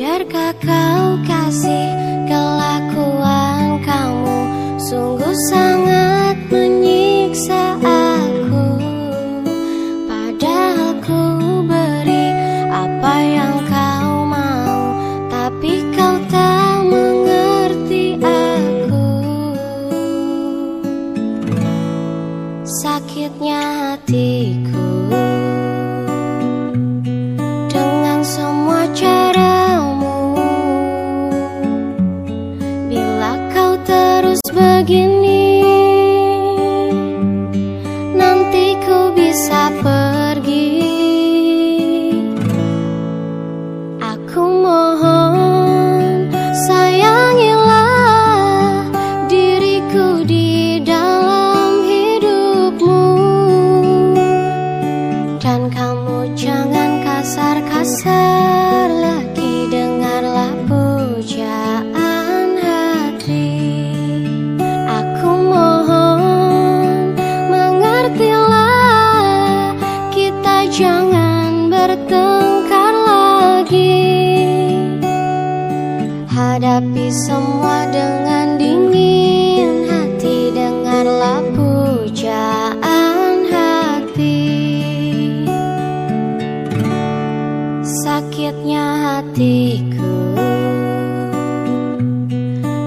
Sadarkah kau kasih kelakuan kamu? Sungguh sangat menyiksa sakitnya hatiku.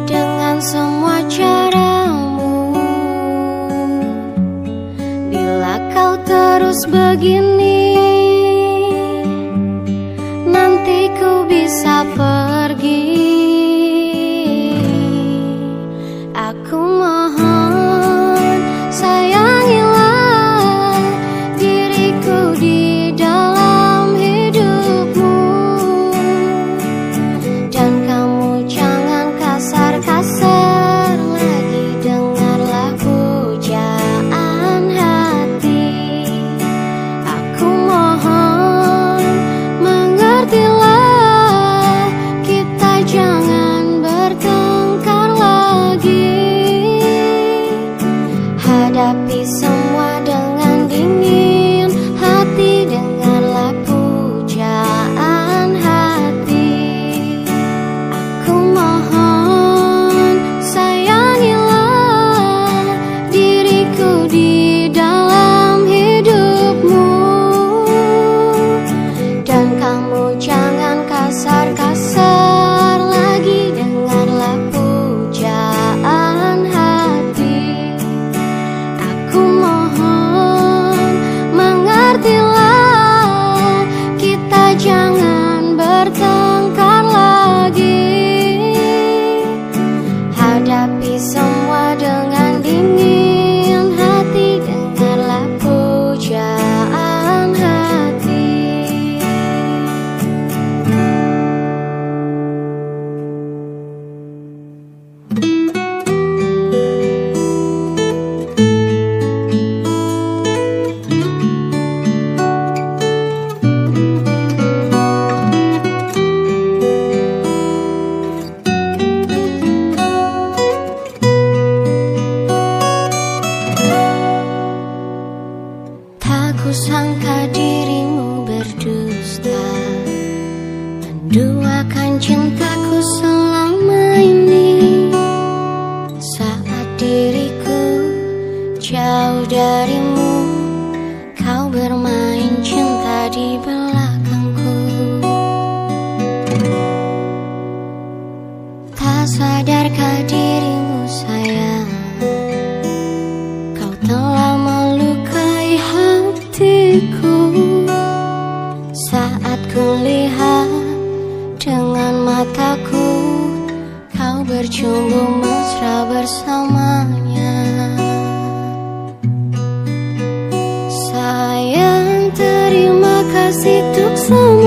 Dengan semua caramu bila kau terus begini giết thức giấc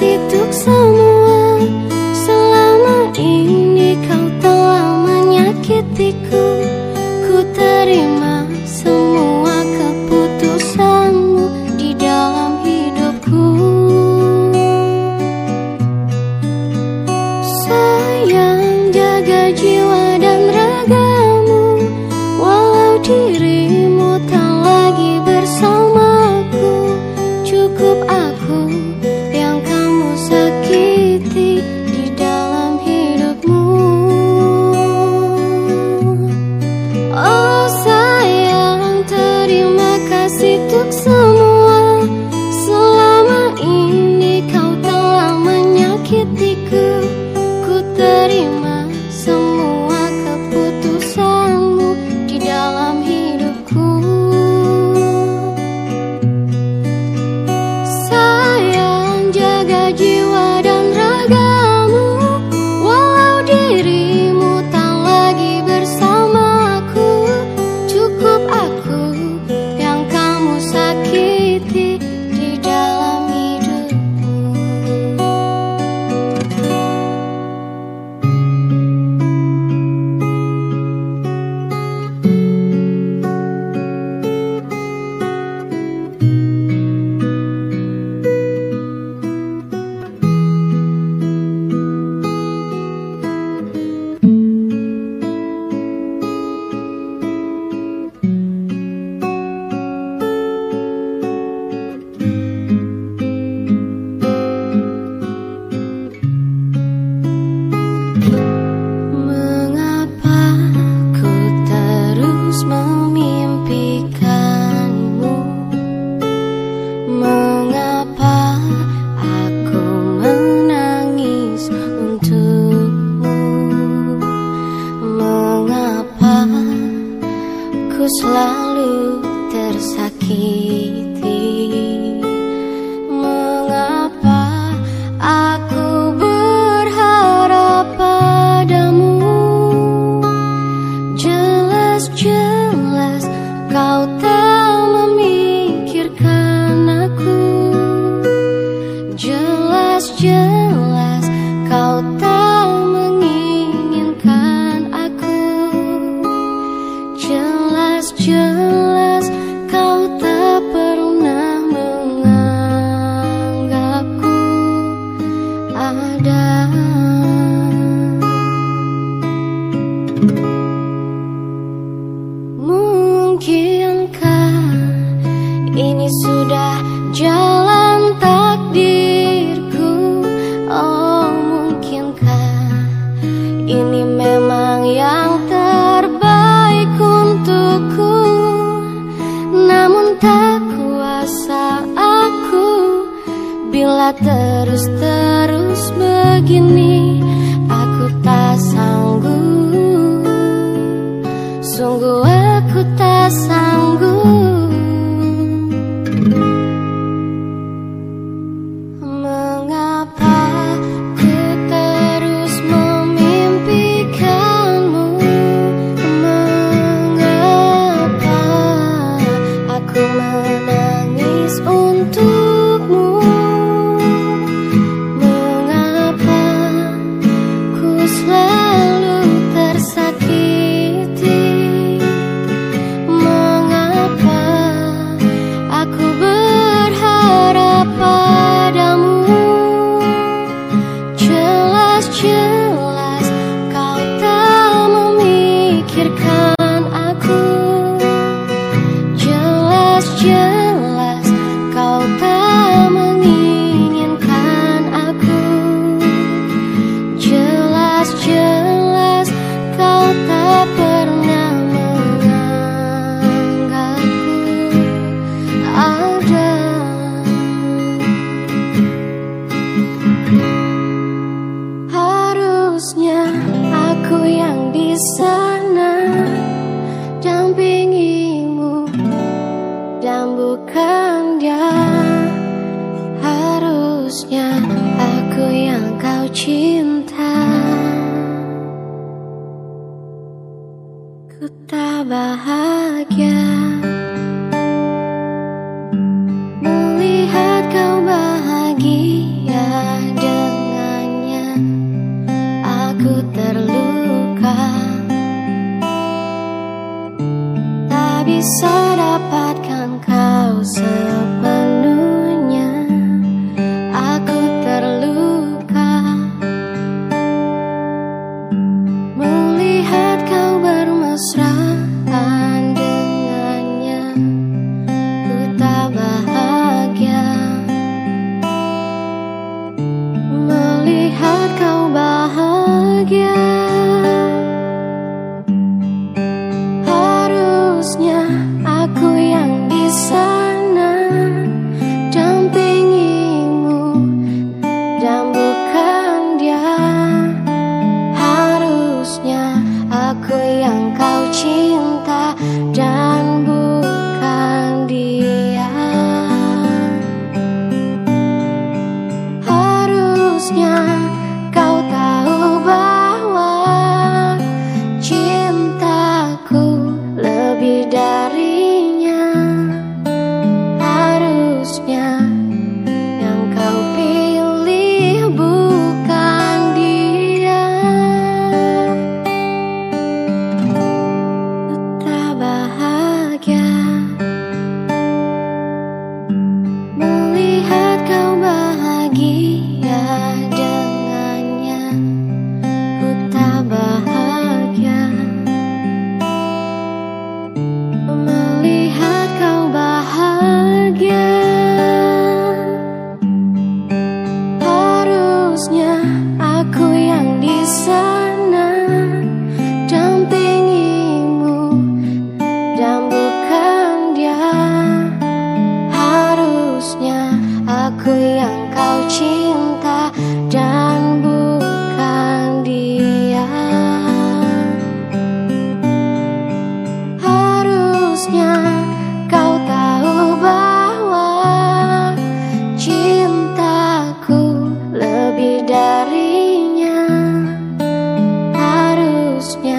giết thức sau Ini sudah jalan takdirku. Oh mungkinkah Ini memang yang terbaik untukku? Namun tak kuasa aku Bila terus-terus begini Aku tak sanggup. Sungguh Yeah.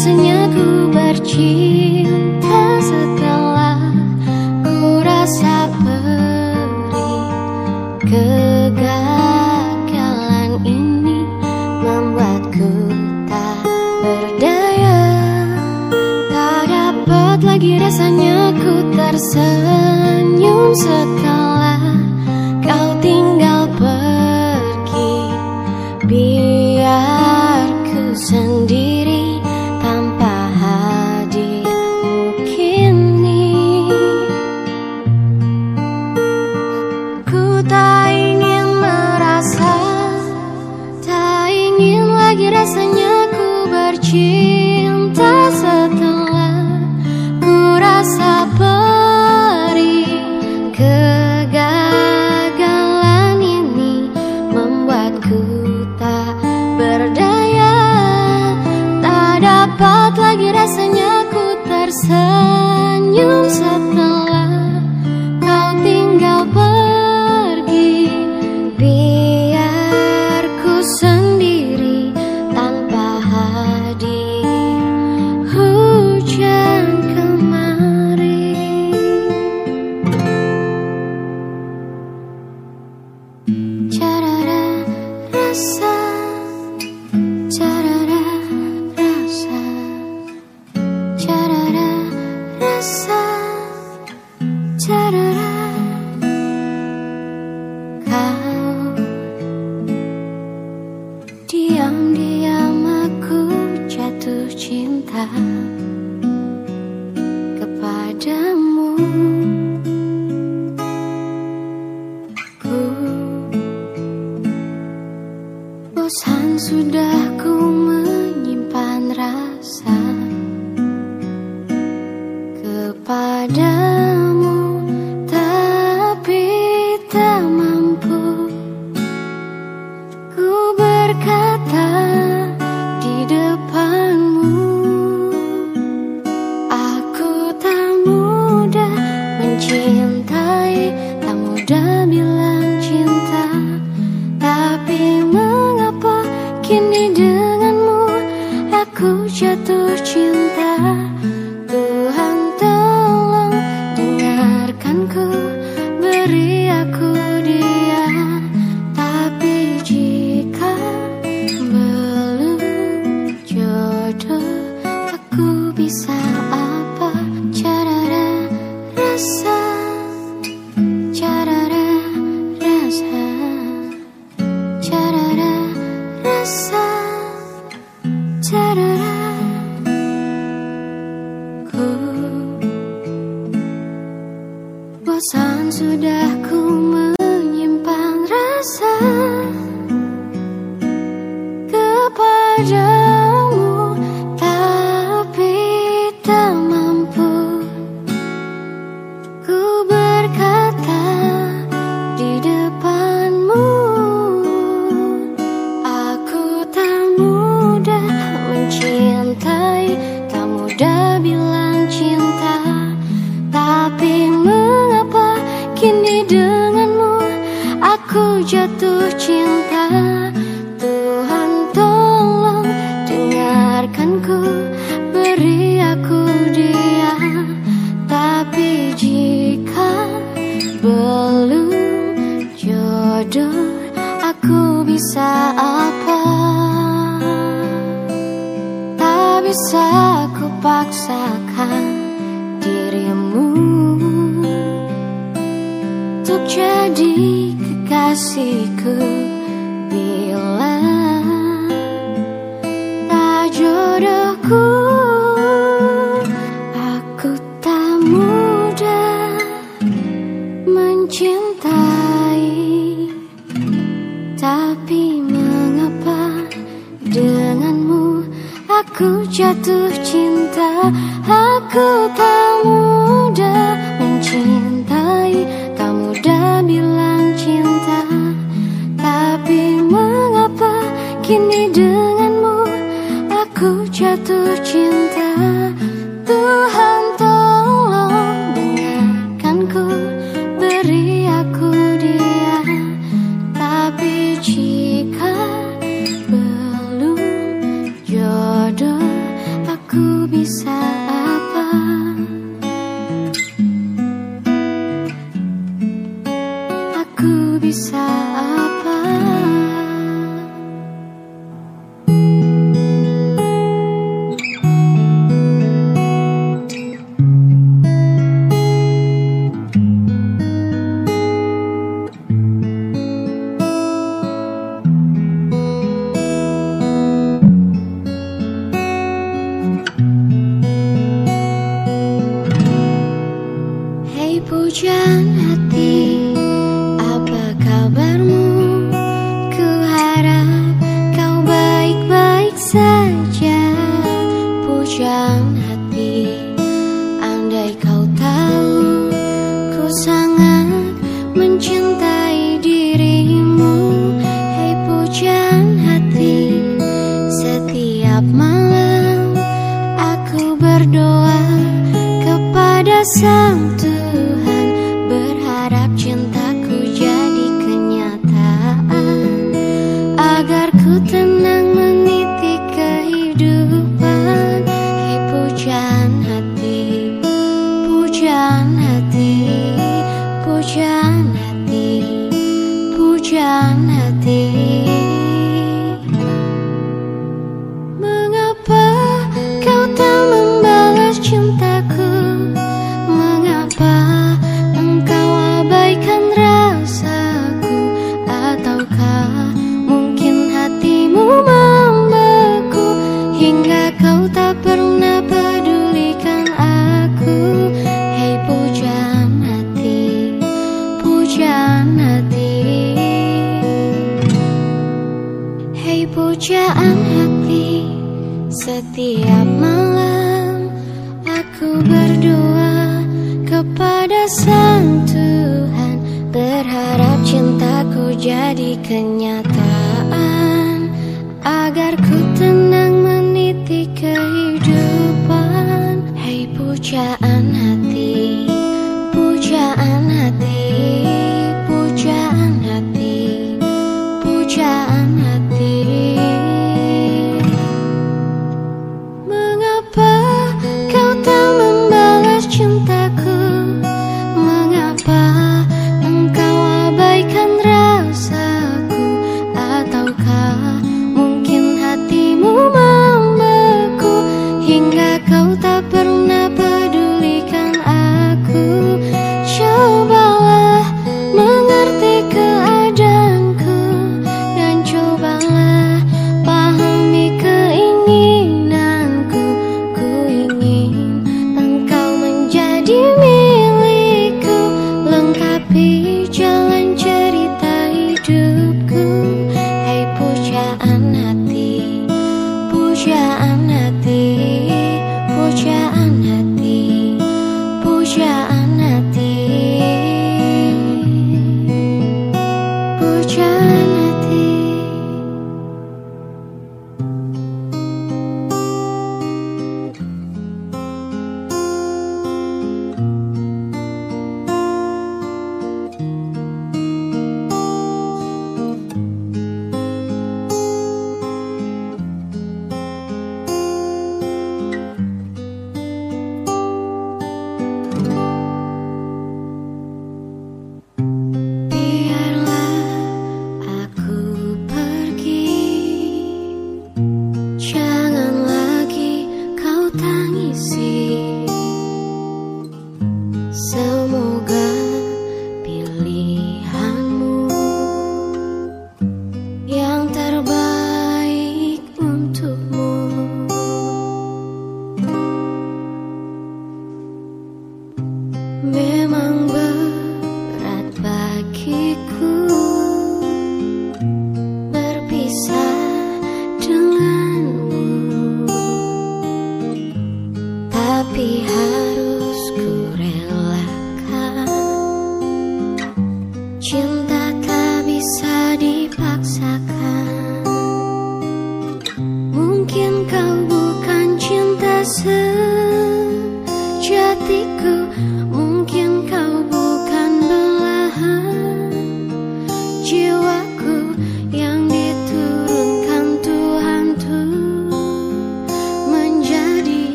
Rasanya bercinta setelah ku rasa perih. Kegagalan ini membuat ku tak berdaya. Tak dapat lagi rasanya ku tersenyum setelah so jatuh cinta. 让 Mungkin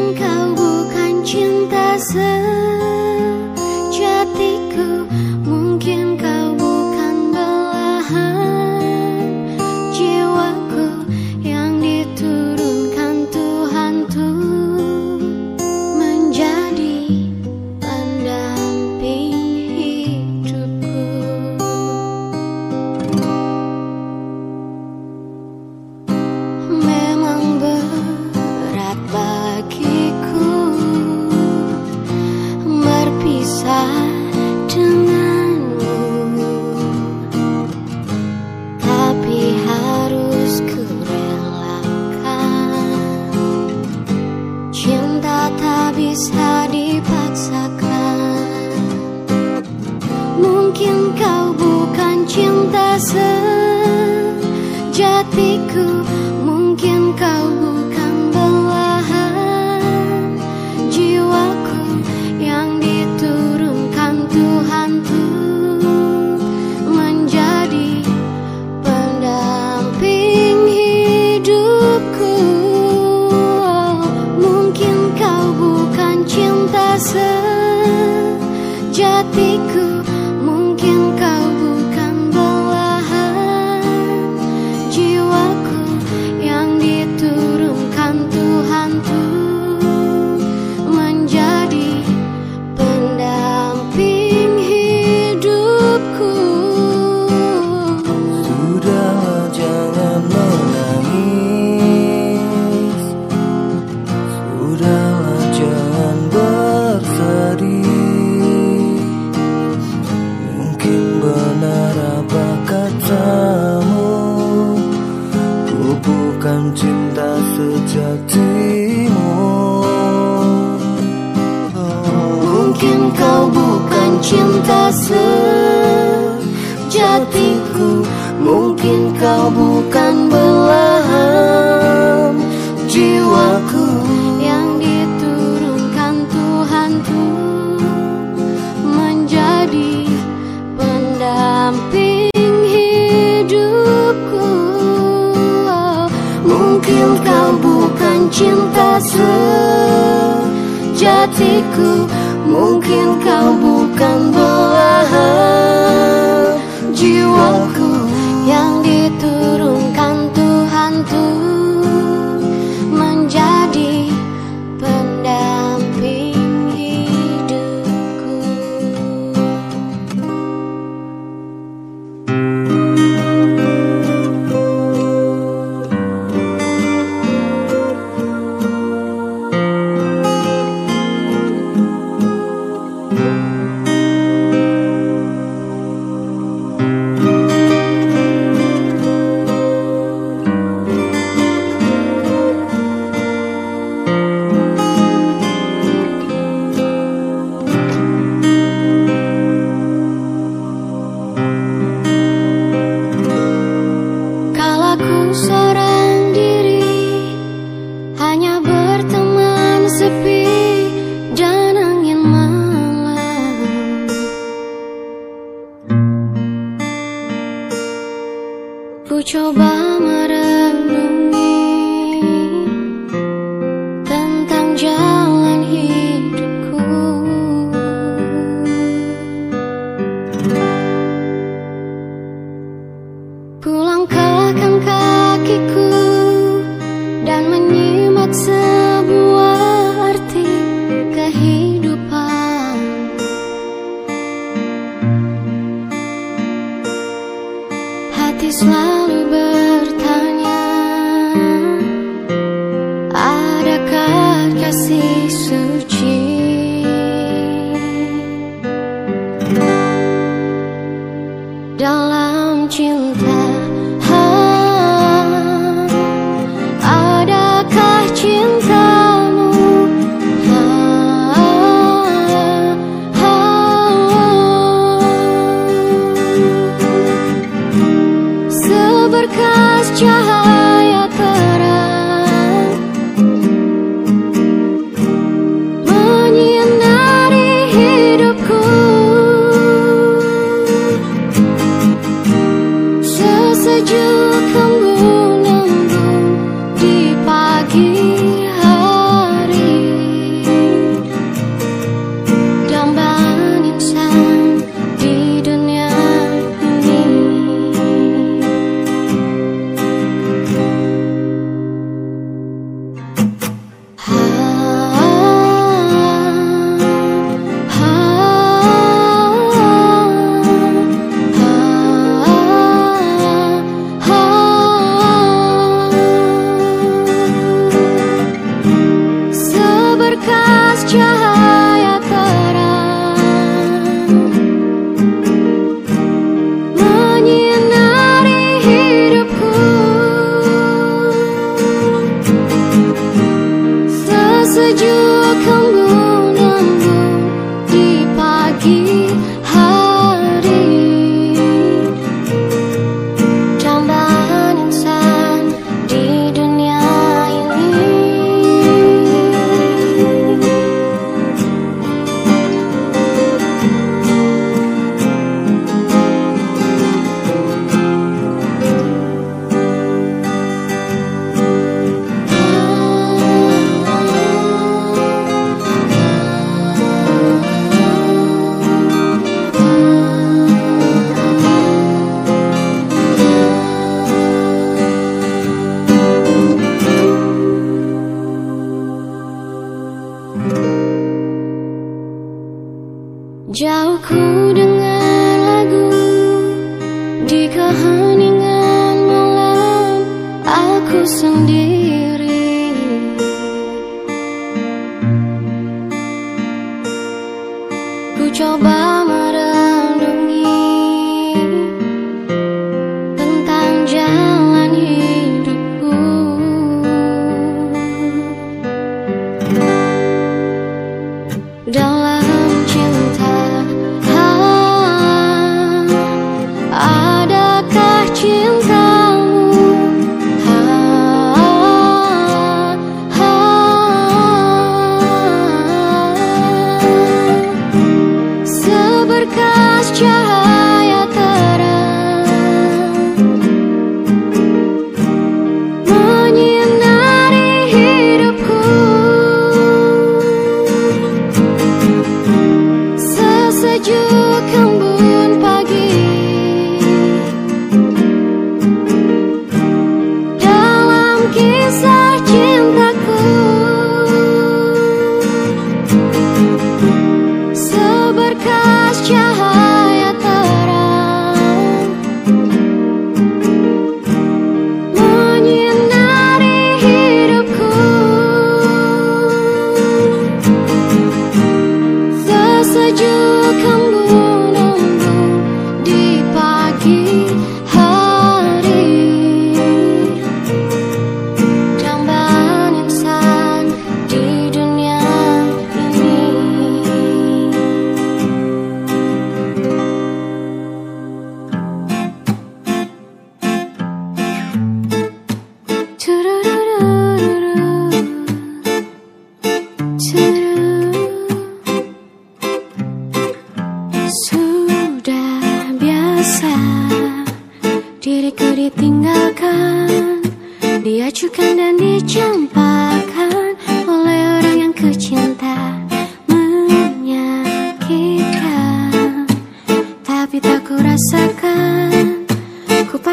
engkau bukan cinta sendiri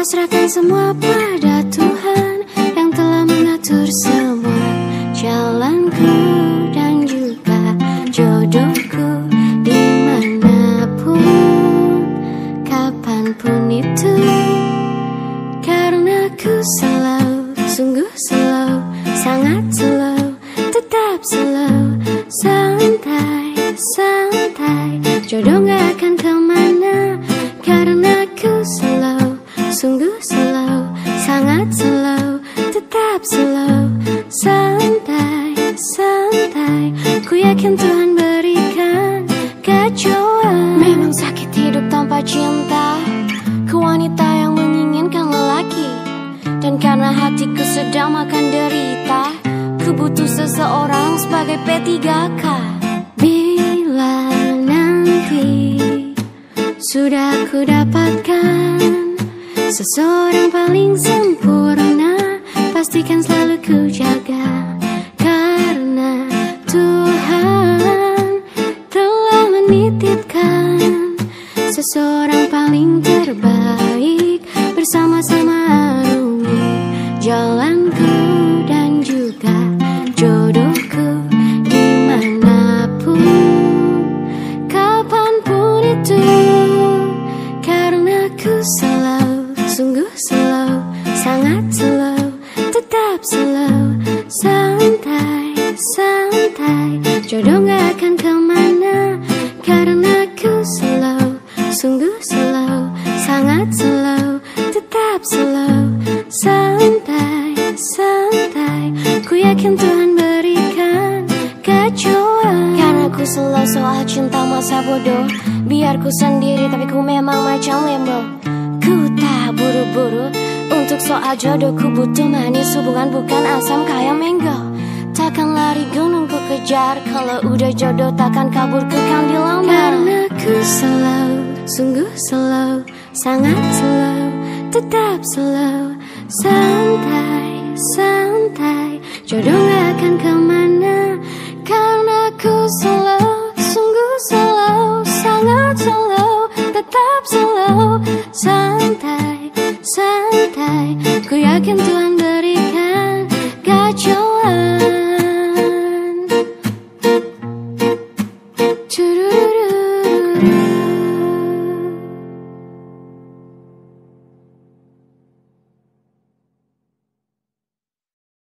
serahkan semua pada Tuhan. jodoh takkan kabur kekang di lama Karena ku selalu, sungguh selalu, sangat selalu, tetap selalu.